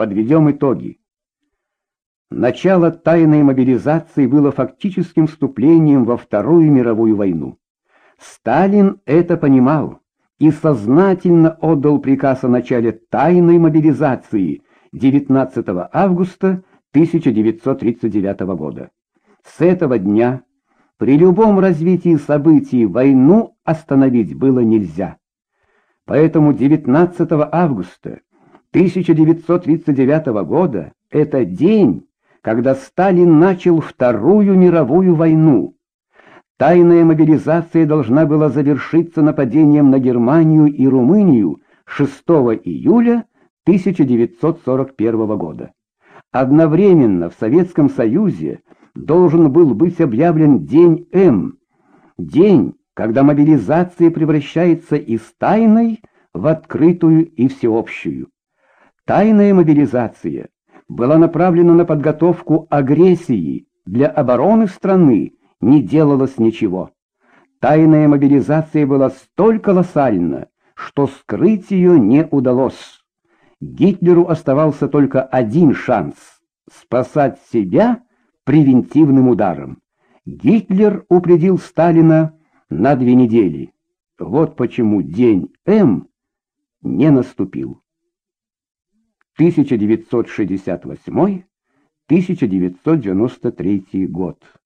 Подведем итоги. Начало тайной мобилизации было фактическим вступлением во Вторую мировую войну. Сталин это понимал и сознательно отдал приказ о начале тайной мобилизации 19 августа 1939 года. С этого дня при любом развитии событий войну остановить было нельзя. Поэтому 19 августа 1939 года это день, когда Сталин начал Вторую мировую войну. Тайная мобилизация должна была завершиться нападением на Германию и Румынию 6 июля 1941 года. Одновременно в Советском Союзе должен был быть объявлен День М, день, когда мобилизация превращается из тайной в открытую и всеобщую. Тайная мобилизация была направлена на подготовку агрессии, для обороны страны не делалось ничего. Тайная мобилизация была столь колоссальна, что скрыть ее не удалось. Гитлеру оставался только один шанс — спасать себя превентивным ударом. Гитлер упредил Сталина на две недели. Вот почему день М не наступил. 1968-1993 год.